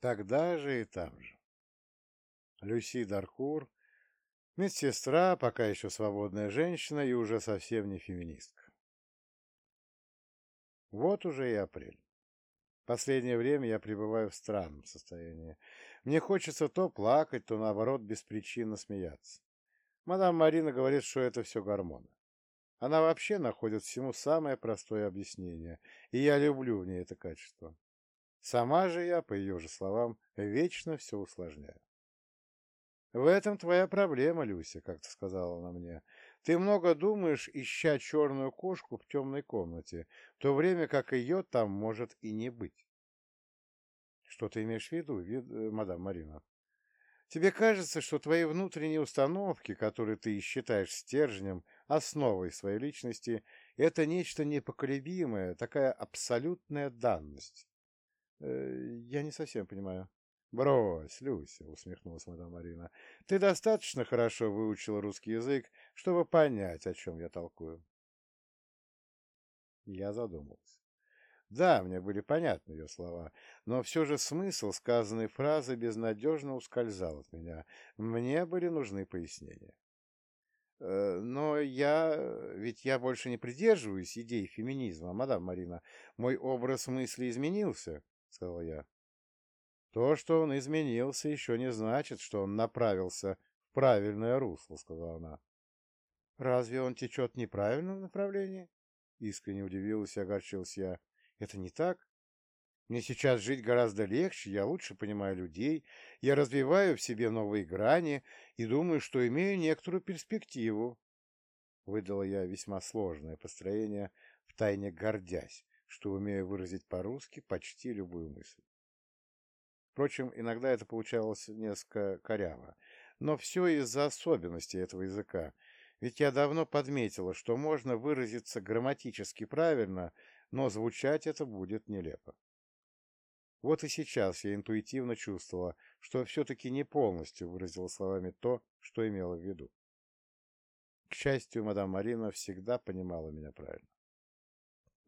Тогда же и там же. Люси Даркур, медсестра, пока еще свободная женщина и уже совсем не феминистка. Вот уже и апрель. Последнее время я пребываю в странном состоянии. Мне хочется то плакать, то, наоборот, беспричинно смеяться. Мадам Марина говорит, что это все гормоны. Она вообще находит всему самое простое объяснение, и я люблю в ней это качество. Сама же я, по ее же словам, вечно все усложняю. В этом твоя проблема, Люся, как-то сказала она мне. Ты много думаешь, ища черную кошку в темной комнате, в то время как ее там может и не быть. Что ты имеешь в виду, вид, э, мадам Марина? Тебе кажется, что твои внутренние установки, которые ты считаешь стержнем, основой своей личности, это нечто непоколебимое, такая абсолютная данность. Э, я не совсем понимаю. «Брось, Люся», — усмехнулась мадам Марина, — «ты достаточно хорошо выучила русский язык, чтобы понять, о чем я толкую». Я задумался. Да, мне были понятны ее слова, но все же смысл сказанной фразы безнадежно ускользал от меня. Мне были нужны пояснения. Э, но я... Ведь я больше не придерживаюсь идей феминизма, мадам Марина. Мой образ мысли изменился, — сказал я. То, что он изменился, еще не значит, что он направился в правильное русло, — сказала она. Разве он течет в неправильном направлении? Искренне удивилась и огорчился я. Это не так? Мне сейчас жить гораздо легче, я лучше понимаю людей, я развиваю в себе новые грани и думаю, что имею некоторую перспективу. Выдала я весьма сложное построение, втайне гордясь, что умею выразить по-русски почти любую мысль. Впрочем, иногда это получалось несколько коряво, но все из-за особенностей этого языка, ведь я давно подметила, что можно выразиться грамматически правильно, но звучать это будет нелепо. Вот и сейчас я интуитивно чувствовала, что все-таки не полностью выразила словами то, что имела в виду. К счастью, мадам Марина всегда понимала меня правильно.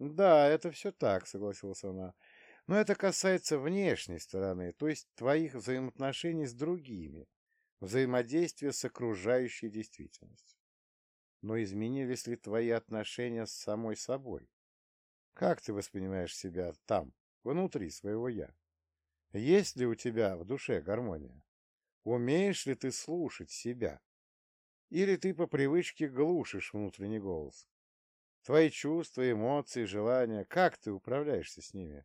«Да, это все так», — согласилась она. «Но это касается внешней стороны, то есть твоих взаимоотношений с другими, взаимодействия с окружающей действительностью. Но изменились ли твои отношения с самой собой? Как ты воспринимаешь себя там, внутри своего «я»? Есть ли у тебя в душе гармония? Умеешь ли ты слушать себя? Или ты по привычке глушишь внутренний голос? Твои чувства, эмоции, желания, как ты управляешься с ними?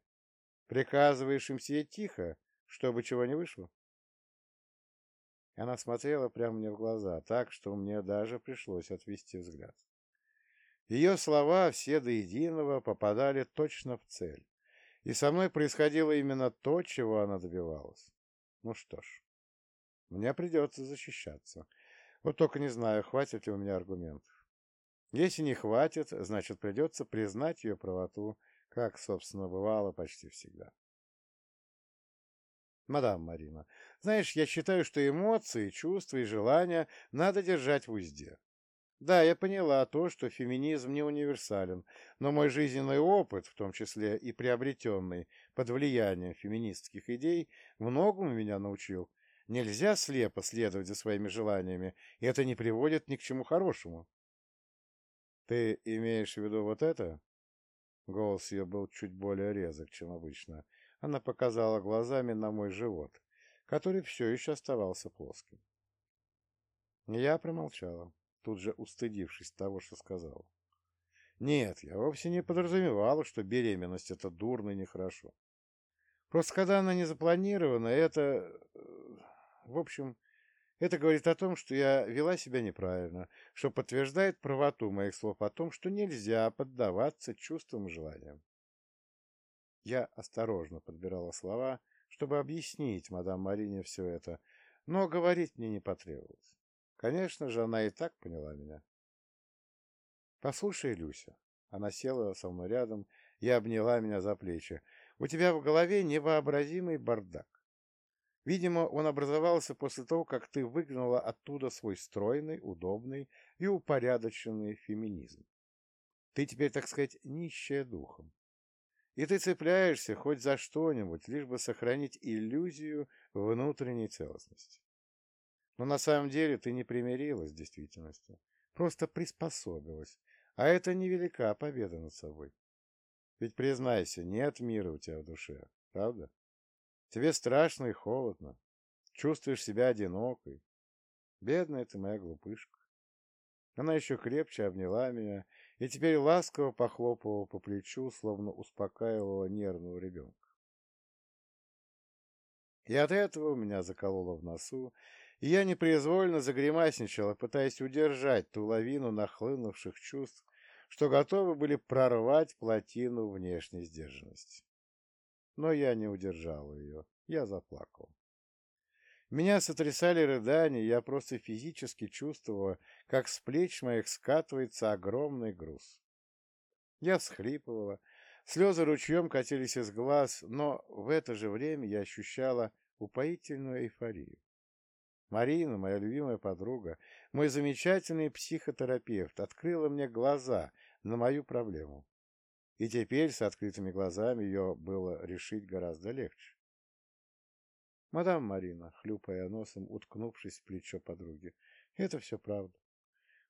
Приказываешь им сидеть тихо, чтобы чего не вышло? Она смотрела прямо мне в глаза, так, что мне даже пришлось отвести взгляд. Ее слова все до единого попадали точно в цель. И со мной происходило именно то, чего она добивалась. Ну что ж, мне придется защищаться. Вот только не знаю, хватит ли у меня аргументов. Если не хватит, значит придется признать ее правоту, как, собственно, бывало почти всегда. Мадам Марина, знаешь, я считаю, что эмоции, чувства и желания надо держать в узде. Да, я поняла то, что феминизм не универсален, но мой жизненный опыт, в том числе и приобретенный под влиянием феминистских идей, многому меня научил. Нельзя слепо следовать за своими желаниями, и это не приводит ни к чему хорошему. Ты имеешь в виду вот это? Голос ее был чуть более резок, чем обычно. Она показала глазами на мой живот, который все еще оставался плоским. Я промолчала тут же устыдившись того, что сказал. Нет, я вовсе не подразумевала, что беременность — это дурно и нехорошо. Просто когда она не запланирована, это... Э, в общем, это говорит о том, что я вела себя неправильно, что подтверждает правоту моих слов о том, что нельзя поддаваться чувствам и желаниям. Я осторожно подбирала слова, чтобы объяснить мадам Марине все это, но говорить мне не потребовалось. Конечно же, она и так поняла меня. «Послушай, Люся». Она села со мной рядом и обняла меня за плечи. «У тебя в голове невообразимый бардак. Видимо, он образовался после того, как ты выгнала оттуда свой стройный, удобный и упорядоченный феминизм. Ты теперь, так сказать, нищая духом. И ты цепляешься хоть за что-нибудь, лишь бы сохранить иллюзию внутренней целостности. Но на самом деле ты не примирилась с действительностью, просто приспособилась, а это невелика победа над собой. Ведь, признайся, нет мира у тебя в душе, правда? Тебе страшно и холодно, чувствуешь себя одинокой. Бедная ты моя глупышка. Она еще крепче обняла меня и теперь ласково похлопывала по плечу, словно успокаивала нервного ребенка. И от этого у меня закололо в носу, и я непроизвольно загремасничала, пытаясь удержать ту лавину нахлынувших чувств, что готовы были прорвать плотину внешней сдержанности. Но я не удержала ее, я заплакал. Меня сотрясали рыдания, я просто физически чувствовала, как с плеч моих скатывается огромный груз. Я всхлипывала, слезы ручьем катились из глаз, но в это же время я ощущала упоительную эйфорию. Марина, моя любимая подруга, мой замечательный психотерапевт, открыла мне глаза на мою проблему. И теперь с открытыми глазами ее было решить гораздо легче. Мадам Марина, хлюпая носом, уткнувшись в плечо подруги, это все правда.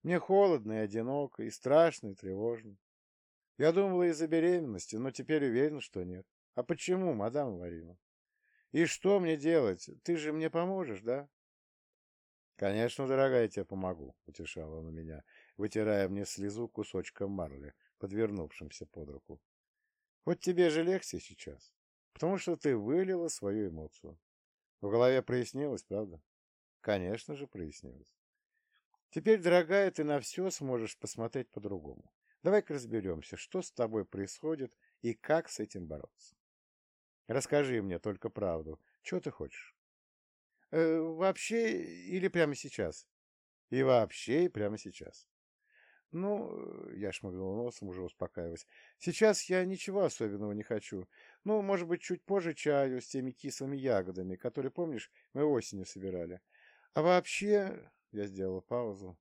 Мне холодно и одиноко, и страшно, и тревожно. Я думала из-за беременности, но теперь уверен, что нет. А почему, мадам Марина? И что мне делать? Ты же мне поможешь, да? Конечно, дорогая, я тебе помогу, утешала она меня, вытирая мне слезу кусочком марли, подвернувшимся под руку. Вот тебе же легче сейчас, потому что ты вылила свою эмоцию. В голове прояснилось, правда? Конечно же, прояснилось. Теперь, дорогая, ты на все сможешь посмотреть по-другому. Давай-ка разберемся, что с тобой происходит и как с этим бороться. Расскажи мне только правду. Чего ты хочешь? Э, вообще или прямо сейчас? И вообще, и прямо сейчас. Ну, я шмыгнул носом, уже успокаиваясь. Сейчас я ничего особенного не хочу. Ну, может быть, чуть позже чаю с теми кислыми ягодами, которые, помнишь, мы осенью собирали. А вообще, я сделала паузу.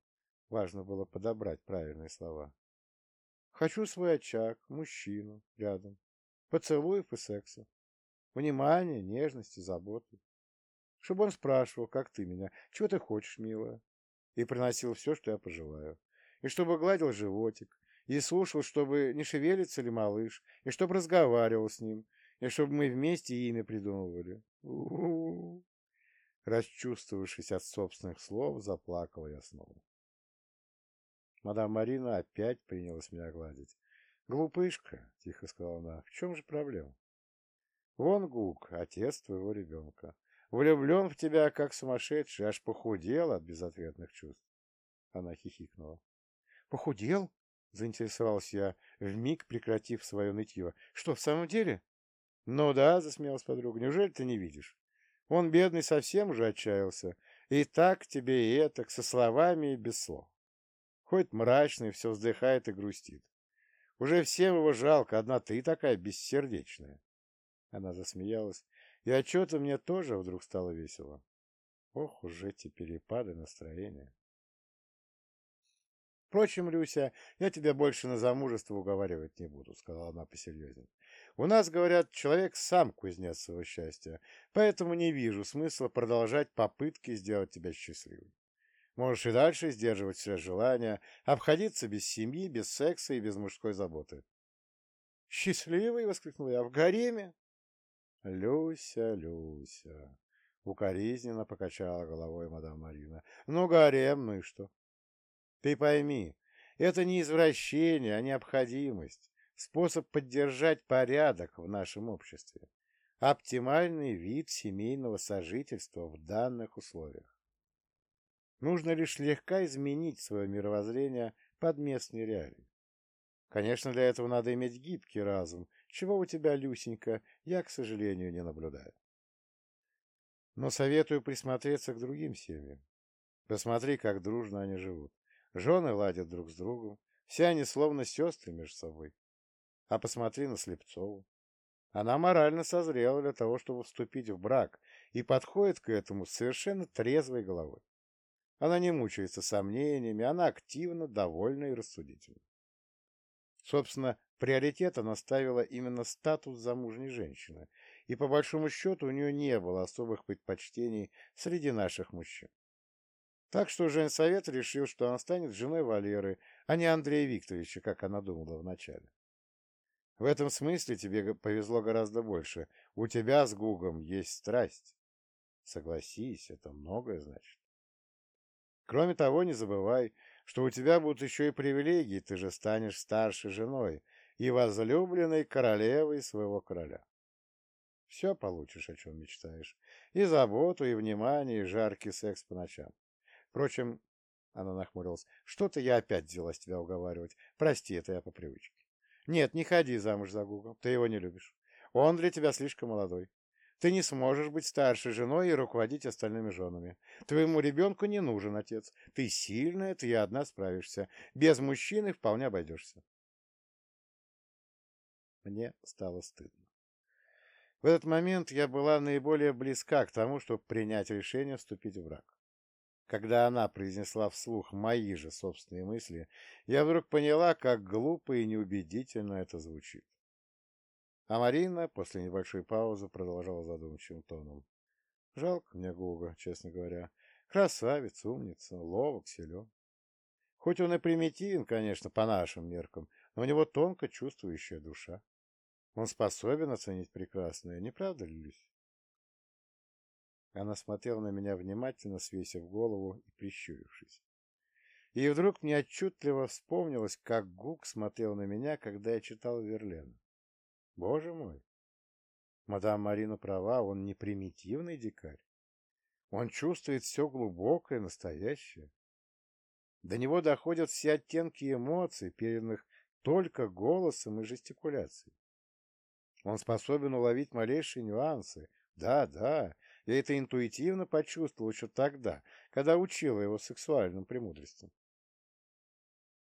Важно было подобрать правильные слова. Хочу свой очаг, мужчину рядом, поцелуев и секса. Внимание, нежности, заботы. Чтобы он спрашивал, как ты меня, чего ты хочешь, милая, и приносил все, что я пожелаю и чтобы гладил животик, и слушал, чтобы не шевелится ли малыш, и чтобы разговаривал с ним, и чтобы мы вместе имя придумывали. У -у -у. Расчувствовавшись от собственных слов, заплакала я снова. Мадам Марина опять принялась меня гладить. «Глупышка», — тихо сказала она, — «в чем же проблема?» «Вон Гук, отец твоего ребенка. Влюблен в тебя, как сумасшедший, аж похудел от безответных чувств». Она хихикнула. Похудел? Заинтересовался я, вмиг прекратив свое нытье. Что, в самом деле? Ну да, засмеялась подруга. Неужели ты не видишь? Он, бедный, совсем уже отчаялся. И так тебе и это, со словами и без слов. Хоть мрачный, все вздыхает и грустит. Уже всем его жалко, одна ты такая бессердечная. Она засмеялась, и отчета мне тоже вдруг стало весело. Ох уж эти перепады настроения. Впрочем, Люся, я тебя больше на замужество уговаривать не буду, — сказала она посерьезнее. У нас, говорят, человек сам кузнец своего счастья, поэтому не вижу смысла продолжать попытки сделать тебя счастливой. Можешь и дальше сдерживать все желания, обходиться без семьи, без секса и без мужской заботы. — Счастливый! — воскликнул я. — В гареме? — Люся, Люся! — укоризненно покачала головой мадам Марина. — Ну, гарем, ну и что? Ты пойми, это не извращение, а необходимость, способ поддержать порядок в нашем обществе, оптимальный вид семейного сожительства в данных условиях. Нужно лишь слегка изменить свое мировоззрение под местные реалии. Конечно, для этого надо иметь гибкий разум, чего у тебя, Люсенька, я, к сожалению, не наблюдаю. Но советую присмотреться к другим семьям. Посмотри, как дружно они живут. Жены ладят друг с другом, все они словно сестры между собой. А посмотри на Слепцову. Она морально созрела для того, чтобы вступить в брак, и подходит к этому совершенно трезвой головой. Она не мучается сомнениями, она активна, довольна и рассудительна. Собственно, приоритет она ставила именно статус замужней женщины, и по большому счету у нее не было особых предпочтений среди наших мужчин. Так что женсовет решил, что она станет женой Валеры, а не Андрея Викторовича, как она думала вначале. В этом смысле тебе повезло гораздо больше. У тебя с Гугом есть страсть. Согласись, это многое значит. Кроме того, не забывай, что у тебя будут еще и привилегии, ты же станешь старшей женой и возлюбленной королевой своего короля. Все получишь, о чем мечтаешь. И заботу, и внимание, и жаркий секс по ночам. Впрочем, она нахмурилась, что-то я опять взялась тебя уговаривать. Прости, это я по привычке. Нет, не ходи замуж за Гугом, ты его не любишь. Он для тебя слишком молодой. Ты не сможешь быть старшей женой и руководить остальными женами. Твоему ребенку не нужен отец. Ты сильная, ты одна справишься. Без мужчины вполне обойдешься. Мне стало стыдно. В этот момент я была наиболее близка к тому, чтобы принять решение вступить в брак. Когда она произнесла вслух мои же собственные мысли, я вдруг поняла, как глупо и неубедительно это звучит. А Марина после небольшой паузы продолжала задумчивым тоном. Жалко мне Гуга, честно говоря. Красавец, умница, ловок, силен. Хоть он и примитивен, конечно, по нашим меркам, но у него тонко чувствующая душа. Он способен оценить прекрасное, не правда ли, Люсь? Она смотрела на меня внимательно, свесив голову и прищурившись. И вдруг мне отчетливо вспомнилось, как Гук смотрел на меня, когда я читал Верлена. Боже мой! Мадам Марина права, он не примитивный дикарь. Он чувствует все глубокое, настоящее. До него доходят все оттенки эмоций, переданных только голосом и жестикуляцией. Он способен уловить малейшие нюансы. Да, да, я это интуитивно почувствовал еще тогда, когда учила его сексуальным премудростям.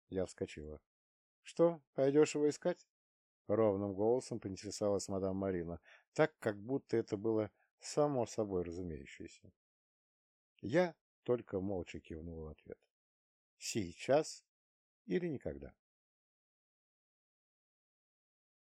Я вскочила. — Что, пойдешь его искать? — ровным голосом поинтересовалась мадам Марина, так, как будто это было само собой разумеющееся. Я только молча кивнул в ответ. Сейчас или никогда.